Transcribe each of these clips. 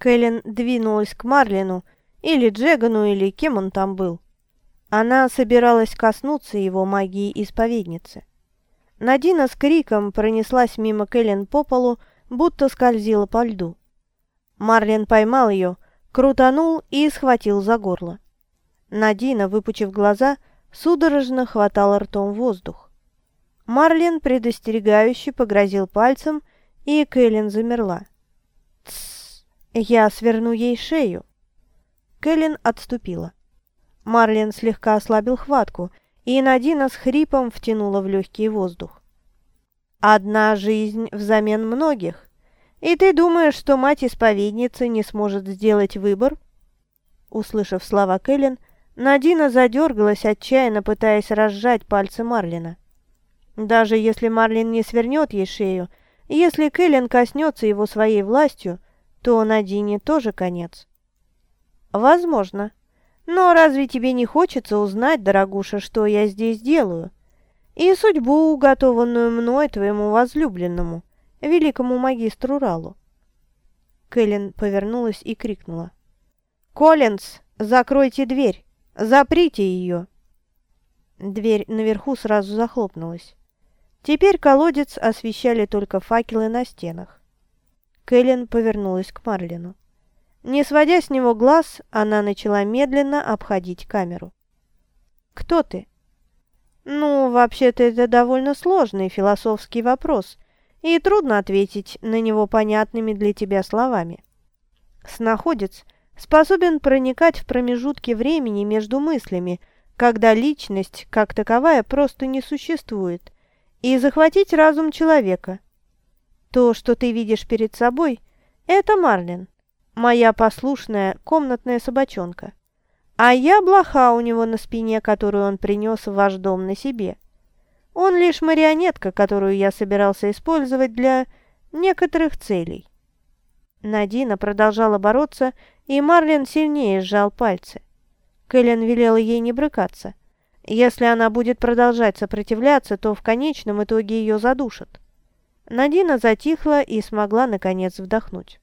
Кэлен двинулась к Марлину, или Джегану, или кем он там был. Она собиралась коснуться его магии исповедницы. Надина с криком пронеслась мимо Кэлен по полу, будто скользила по льду. Марлин поймал ее, крутанул и схватил за горло. Надина, выпучив глаза, судорожно хватала ртом воздух. Марлин предостерегающе погрозил пальцем, и Кэлен замерла. «Тссс, я сверну ей шею». Кэлен отступила. Марлин слегка ослабил хватку, и Надина с хрипом втянула в легкий воздух. «Одна жизнь взамен многих. И ты думаешь, что мать-исповедницы не сможет сделать выбор?» Услышав слова Кэлен, Надина задергалась, отчаянно пытаясь разжать пальцы Марлина. Даже если Марлин не свернет ей шею, если Кэлен коснется его своей властью, то Надине тоже конец. Возможно. Но разве тебе не хочется узнать, дорогуша, что я здесь делаю? И судьбу, уготованную мной твоему возлюбленному, великому магистру Ралу. Кэлен повернулась и крикнула. «Коллинз, закройте дверь! Заприте ее!» Дверь наверху сразу захлопнулась. Теперь колодец освещали только факелы на стенах. Кэлен повернулась к Марлину. Не сводя с него глаз, она начала медленно обходить камеру. «Кто ты?» «Ну, вообще-то это довольно сложный философский вопрос, и трудно ответить на него понятными для тебя словами. Снаходец способен проникать в промежутки времени между мыслями, когда личность, как таковая, просто не существует, и захватить разум человека. То, что ты видишь перед собой, это Марлин, моя послушная комнатная собачонка. А я блоха у него на спине, которую он принес в ваш дом на себе. Он лишь марионетка, которую я собирался использовать для некоторых целей. Надина продолжала бороться, и Марлин сильнее сжал пальцы. Кэлен велела ей не брыкаться. Если она будет продолжать сопротивляться, то в конечном итоге ее задушат. Надина затихла и смогла, наконец, вдохнуть.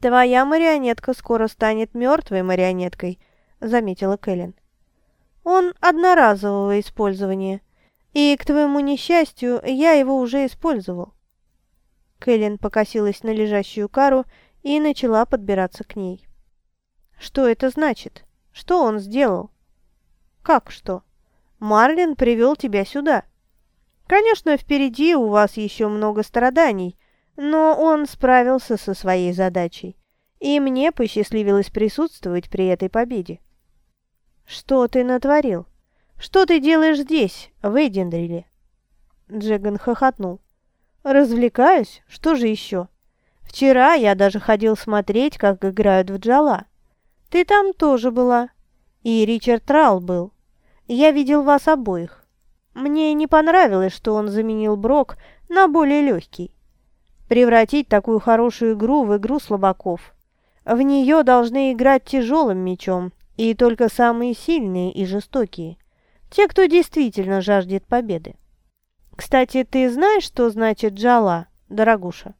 «Твоя марионетка скоро станет мертвой марионеткой», — заметила Кэлен. «Он одноразового использования, и, к твоему несчастью, я его уже использовал». Кэлен покосилась на лежащую кару и начала подбираться к ней. «Что это значит? Что он сделал?» «Как что? Марлин привел тебя сюда. Конечно, впереди у вас еще много страданий, но он справился со своей задачей, и мне посчастливилось присутствовать при этой победе». «Что ты натворил? Что ты делаешь здесь, в Эйдендриле?» Джеган хохотнул. «Развлекаюсь? Что же еще? Вчера я даже ходил смотреть, как играют в джала. Ты там тоже была. И Ричард Рал был. Я видел вас обоих. Мне не понравилось, что он заменил Брок на более легкий. Превратить такую хорошую игру в игру слабаков. В нее должны играть тяжелым мечом, и только самые сильные и жестокие. Те, кто действительно жаждет победы. Кстати, ты знаешь, что значит «джала», дорогуша?»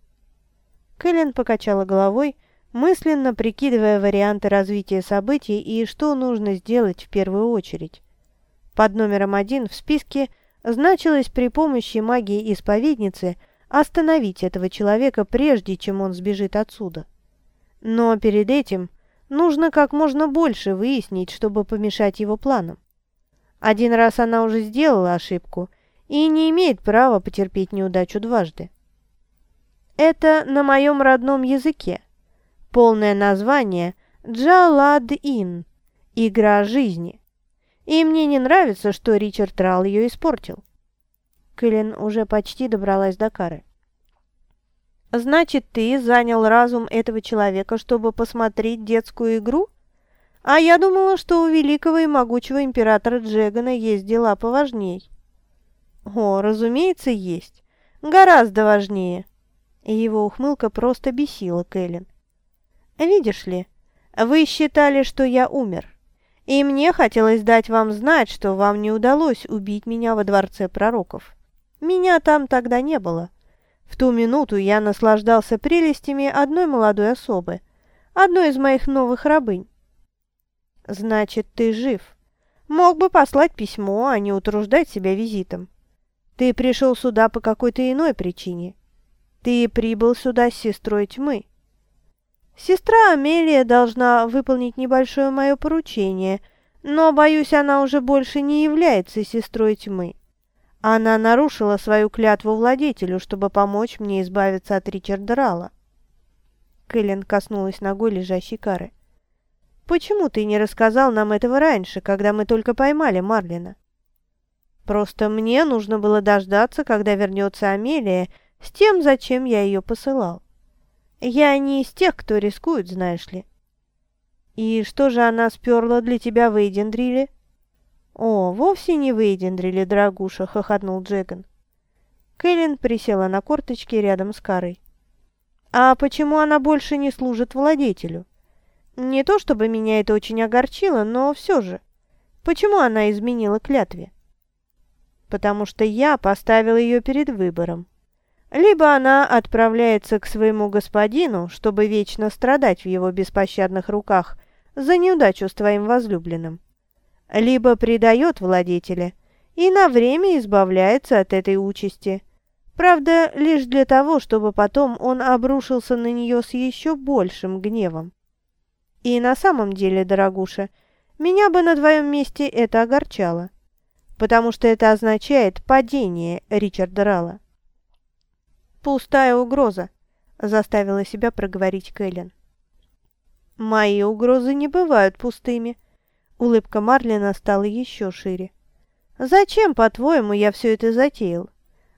Кэлен покачала головой, мысленно прикидывая варианты развития событий и что нужно сделать в первую очередь. Под номером один в списке значилось при помощи магии исповедницы остановить этого человека прежде, чем он сбежит отсюда. Но перед этим нужно как можно больше выяснить, чтобы помешать его планам. Один раз она уже сделала ошибку и не имеет права потерпеть неудачу дважды. Это на моем родном языке. Полное название «Джалад-Ин» – «Игра жизни». И мне не нравится, что Ричард Рал ее испортил. Кэлен уже почти добралась до кары. «Значит, ты занял разум этого человека, чтобы посмотреть детскую игру? А я думала, что у великого и могучего императора Джегана есть дела поважней». «О, разумеется, есть. Гораздо важнее». Его ухмылка просто бесила Кэлен. «Видишь ли, вы считали, что я умер. И мне хотелось дать вам знать, что вам не удалось убить меня во Дворце Пророков. Меня там тогда не было. В ту минуту я наслаждался прелестями одной молодой особы, одной из моих новых рабынь. Значит, ты жив. Мог бы послать письмо, а не утруждать себя визитом. Ты пришел сюда по какой-то иной причине. Ты прибыл сюда с сестрой тьмы. Сестра Амелия должна выполнить небольшое мое поручение, но, боюсь, она уже больше не является сестрой тьмы. Она нарушила свою клятву владетелю, чтобы помочь мне избавиться от Ричарда Рала. Кэлен коснулась ногой лежащей кары. «Почему ты не рассказал нам этого раньше, когда мы только поймали Марлина?» «Просто мне нужно было дождаться, когда вернется Амелия, с тем, зачем я ее посылал. Я не из тех, кто рискует, знаешь ли». «И что же она сперла для тебя в Эйдендриле?» «О, вовсе не выедендрили, дорогуша!» — хохотнул Джеган. Кэлен присела на корточки рядом с Карой. «А почему она больше не служит владетелю? Не то чтобы меня это очень огорчило, но все же. Почему она изменила клятве?» «Потому что я поставил ее перед выбором. Либо она отправляется к своему господину, чтобы вечно страдать в его беспощадных руках за неудачу с твоим возлюбленным, либо предает владетеля и на время избавляется от этой участи. Правда, лишь для того, чтобы потом он обрушился на нее с еще большим гневом. И на самом деле, дорогуша, меня бы на твоем месте это огорчало, потому что это означает падение Ричарда Рала. «Пустая угроза», — заставила себя проговорить Кэлен. «Мои угрозы не бывают пустыми», Улыбка Марлина стала еще шире. «Зачем, по-твоему, я все это затеял?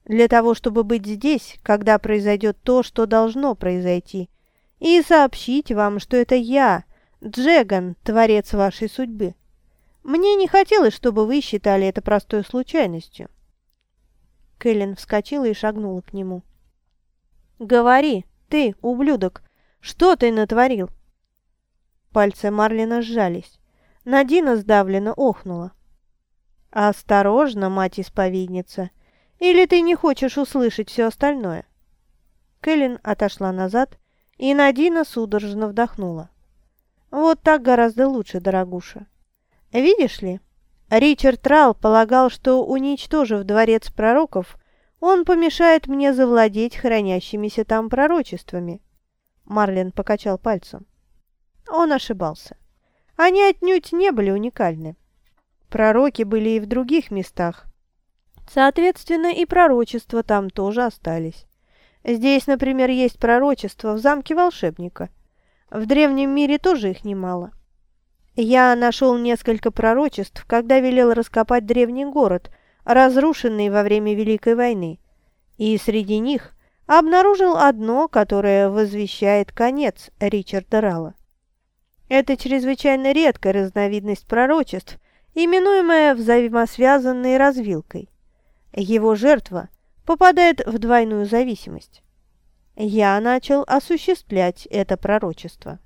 Для того, чтобы быть здесь, когда произойдет то, что должно произойти, и сообщить вам, что это я, Джеган, творец вашей судьбы. Мне не хотелось, чтобы вы считали это простой случайностью». Кэлен вскочила и шагнула к нему. «Говори, ты, ублюдок, что ты натворил?» Пальцы Марлина сжались. Надина сдавленно охнула. «Осторожно, мать-исповедница, или ты не хочешь услышать все остальное?» Кэлен отошла назад, и Надина судорожно вдохнула. «Вот так гораздо лучше, дорогуша. Видишь ли, Ричард Рал полагал, что, уничтожив дворец пророков, он помешает мне завладеть хранящимися там пророчествами». Марлен покачал пальцем. Он ошибался. Они отнюдь не были уникальны. Пророки были и в других местах. Соответственно, и пророчества там тоже остались. Здесь, например, есть пророчество в замке волшебника. В древнем мире тоже их немало. Я нашел несколько пророчеств, когда велел раскопать древний город, разрушенный во время Великой войны, и среди них обнаружил одно, которое возвещает конец Ричарда Рала. Это чрезвычайно редкая разновидность пророчеств, именуемая взаимосвязанной развилкой. Его жертва попадает в двойную зависимость. Я начал осуществлять это пророчество.